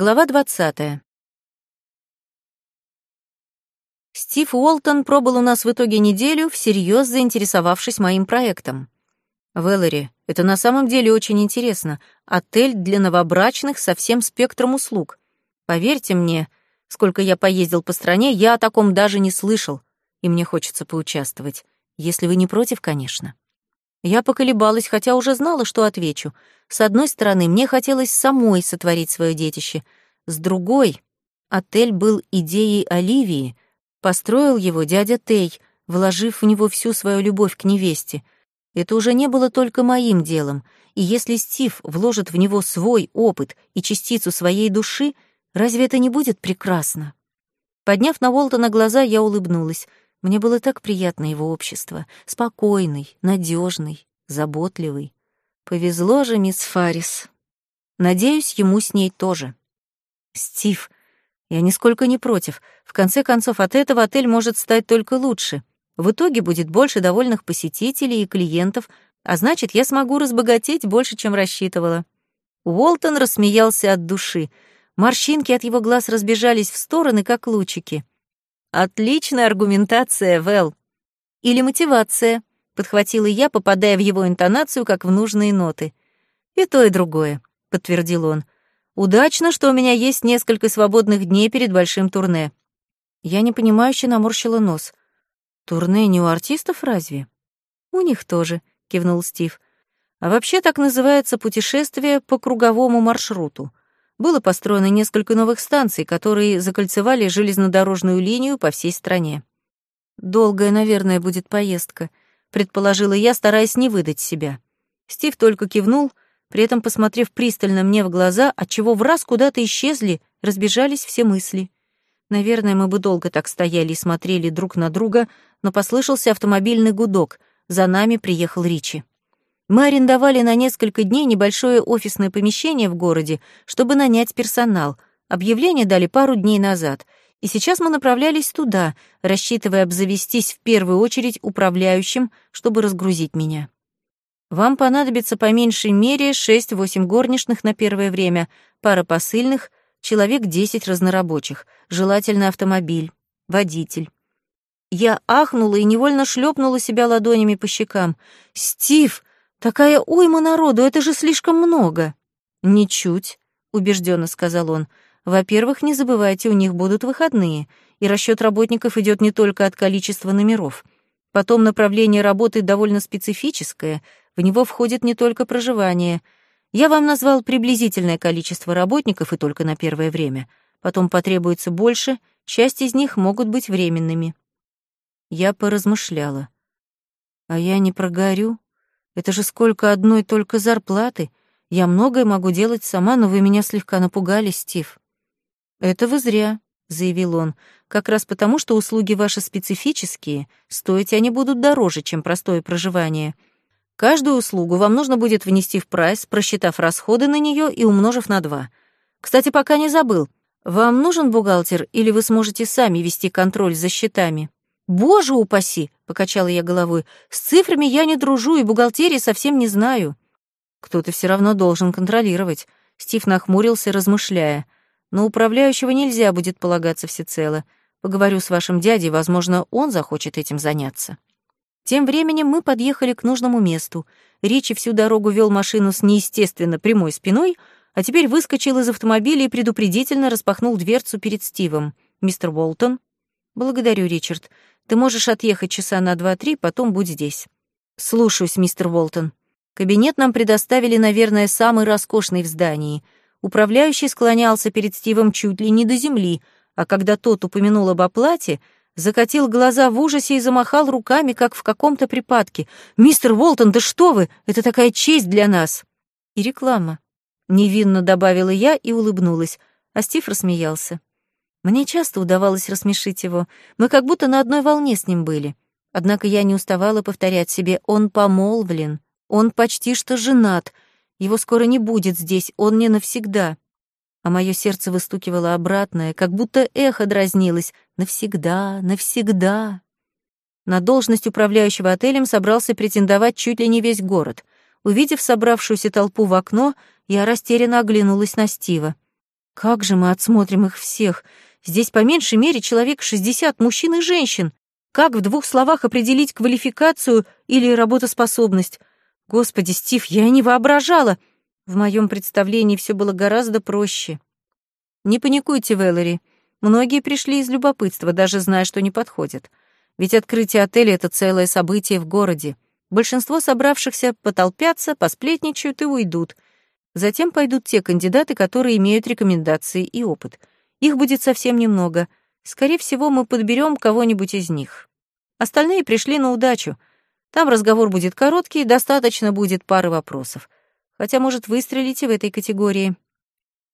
Глава 20. Стив Уолтон пробыл у нас в итоге неделю, всерьез заинтересовавшись моим проектом. Вэллори, это на самом деле очень интересно. Отель для новобрачных со всем спектром услуг. Поверьте мне, сколько я поездил по стране, я о таком даже не слышал, и мне хочется поучаствовать. Если вы не против, конечно. Я поколебалась, хотя уже знала, что отвечу. С одной стороны, мне хотелось самой сотворить свое детище. С другой, отель был идеей Оливии. Построил его дядя Тей, вложив в него всю свою любовь к невесте. Это уже не было только моим делом, и если Стив вложит в него свой опыт и частицу своей души, разве это не будет прекрасно? Подняв на Уолтона глаза, я улыбнулась — мне было так приятно его общество. Спокойный, надежный, заботливый. Повезло же мисс Фаррис. Надеюсь, ему с ней тоже. Стив, я нисколько не против. В конце концов, от этого отель может стать только лучше. В итоге будет больше довольных посетителей и клиентов, а значит, я смогу разбогатеть больше, чем рассчитывала. Уолтон рассмеялся от души. Морщинки от его глаз разбежались в стороны, как лучики. Отличная аргументация, Вэл. Или мотивация, подхватила я, попадая в его интонацию, как в нужные ноты. И то, и другое, подтвердил он. Удачно, что у меня есть несколько свободных дней перед большим турне. Я непонимающе наморщила нос. Турне не у артистов разве? У них тоже, кивнул Стив. А вообще так называется путешествие по круговому маршруту было построено несколько новых станций, которые закольцевали железнодорожную линию по всей стране. «Долгая, наверное, будет поездка», — предположила я, стараясь не выдать себя. Стив только кивнул, при этом посмотрев пристально мне в глаза, отчего в раз куда-то исчезли, разбежались все мысли. Наверное, мы бы долго так стояли и смотрели друг на друга, но послышался автомобильный гудок. За нами приехал Ричи. Мы арендовали на несколько дней небольшое офисное помещение в городе, чтобы нанять персонал. Объявление дали пару дней назад, и сейчас мы направлялись туда, рассчитывая обзавестись в первую очередь управляющим, чтобы разгрузить меня. Вам понадобится по меньшей мере 6-8 горничных на первое время, пара посыльных, человек 10 разнорабочих, желательно автомобиль, водитель. Я ахнула и невольно шлепнула себя ладонями по щекам. «Стив, Такая уйма народу, это же слишком много. Ничуть, убежденно сказал он. Во-первых, не забывайте, у них будут выходные, и расчет работников идет не только от количества номеров. Потом направление работы довольно специфическое, в него входит не только проживание. Я вам назвал приблизительное количество работников и только на первое время. Потом потребуется больше, часть из них могут быть временными. Я поразмышляла. А я не прогорю? Это же сколько одной только зарплаты. Я многое могу делать сама, но вы меня слегка напугали, Стив. Это вы зря, заявил он. Как раз потому, что услуги ваши специфические, стоить они будут дороже, чем простое проживание. Каждую услугу вам нужно будет внести в прайс, просчитав расходы на нее и умножив на два. Кстати, пока не забыл. Вам нужен бухгалтер или вы сможете сами вести контроль за счетами? «Боже упаси!» — покачала я головой. «С цифрами я не дружу и бухгалтерии совсем не знаю». «Кто-то все равно должен контролировать», — Стив нахмурился, размышляя. «Но управляющего нельзя будет полагаться всецело. Поговорю с вашим дядей, возможно, он захочет этим заняться». Тем временем мы подъехали к нужному месту. Ричи всю дорогу вел машину с неестественно прямой спиной, а теперь выскочил из автомобиля и предупредительно распахнул дверцу перед Стивом. «Мистер Уолтон?» «Благодарю, Ричард. Ты можешь отъехать часа на два-три, потом будь здесь. Слушаюсь, мистер Уолтон. Кабинет нам предоставили, наверное, самый роскошный в здании. Управляющий склонялся перед Стивом чуть ли не до земли, а когда тот упомянул об оплате, закатил глаза в ужасе и замахал руками, как в каком-то припадке. «Мистер Уолтон, да что вы! Это такая честь для нас!» И реклама. Невинно добавила я и улыбнулась, а Стив рассмеялся. Мне часто удавалось рассмешить его, мы как будто на одной волне с ним были. Однако я не уставала повторять себе, он помолвлен, он почти что женат, его скоро не будет здесь, он не навсегда. А мое сердце выстукивало обратное, как будто эхо дразнилось «навсегда, навсегда». На должность управляющего отелем собрался претендовать чуть ли не весь город. Увидев собравшуюся толпу в окно, я растерянно оглянулась на Стива. Как же мы отсмотрим их всех? Здесь по меньшей мере человек 60 мужчин и женщин. Как в двух словах определить квалификацию или работоспособность? Господи, Стив, я и не воображала. В моем представлении все было гораздо проще. Не паникуйте, Вэллори. Многие пришли из любопытства, даже зная, что не подходят. Ведь открытие отеля — это целое событие в городе. Большинство собравшихся потолпятся, посплетничают и уйдут. Затем пойдут те кандидаты, которые имеют рекомендации и опыт. Их будет совсем немного. Скорее всего, мы подберем кого-нибудь из них. Остальные пришли на удачу. Там разговор будет короткий, достаточно будет пары вопросов. Хотя, может, выстрелите в этой категории.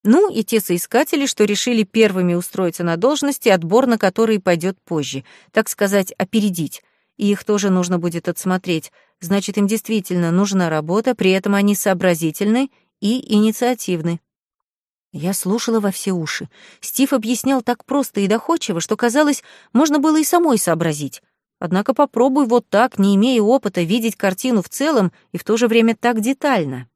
Ну и те соискатели, что решили первыми устроиться на должности, отбор на которые пойдет позже, так сказать, опередить и их тоже нужно будет отсмотреть. Значит, им действительно нужна работа, при этом они сообразительны и инициативны. Я слушала во все уши. Стив объяснял так просто и доходчиво, что, казалось, можно было и самой сообразить. Однако попробуй вот так, не имея опыта, видеть картину в целом и в то же время так детально.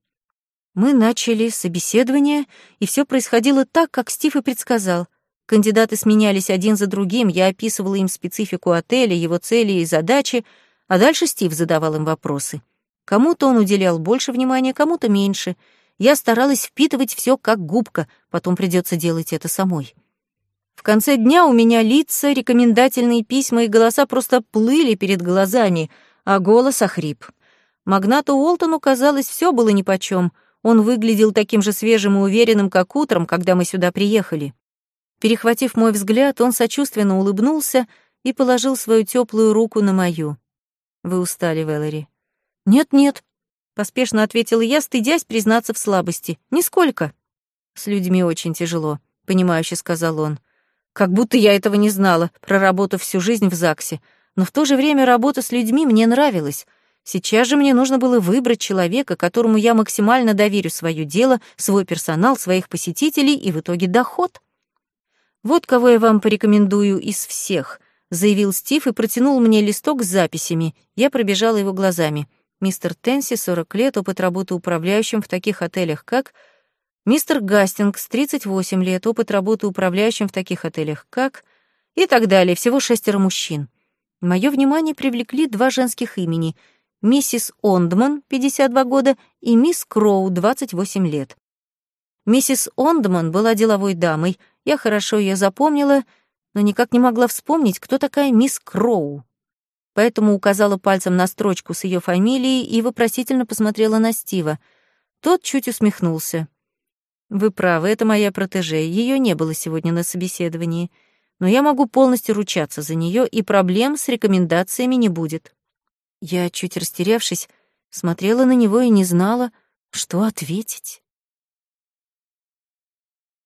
Мы начали собеседование, и все происходило так, как Стив и предсказал — Кандидаты сменялись один за другим, я описывала им специфику отеля, его цели и задачи, а дальше Стив задавал им вопросы. Кому-то он уделял больше внимания, кому-то меньше. Я старалась впитывать все как губка, потом придется делать это самой. В конце дня у меня лица, рекомендательные письма и голоса просто плыли перед глазами, а голос охрип. Магнату Уолтону, казалось, все было нипочем. Он выглядел таким же свежим и уверенным, как утром, когда мы сюда приехали. Перехватив мой взгляд, он сочувственно улыбнулся и положил свою теплую руку на мою. «Вы устали, Вэллори?» «Нет-нет», — поспешно ответила я, стыдясь признаться в слабости. «Нисколько». «С людьми очень тяжело», — понимающе сказал он. «Как будто я этого не знала, проработав всю жизнь в ЗАГСе. Но в то же время работа с людьми мне нравилась. Сейчас же мне нужно было выбрать человека, которому я максимально доверю свое дело, свой персонал, своих посетителей и в итоге доход». «Вот кого я вам порекомендую из всех», — заявил Стив и протянул мне листок с записями. Я пробежала его глазами. Мистер Тенси, 40 лет, опыт работы управляющим в таких отелях, как... Мистер Гастингс, 38 лет, опыт работы управляющим в таких отелях, как... И так далее, всего шестеро мужчин. Мое внимание привлекли два женских имени — миссис Ондман, 52 года, и мисс Кроу, 28 лет. Миссис Ондман была деловой дамой, я хорошо ее запомнила, но никак не могла вспомнить, кто такая мисс Кроу. Поэтому указала пальцем на строчку с ее фамилией и вопросительно посмотрела на Стива. Тот чуть усмехнулся. «Вы правы, это моя протеже, ее не было сегодня на собеседовании, но я могу полностью ручаться за нее, и проблем с рекомендациями не будет». Я, чуть растерявшись, смотрела на него и не знала, что ответить.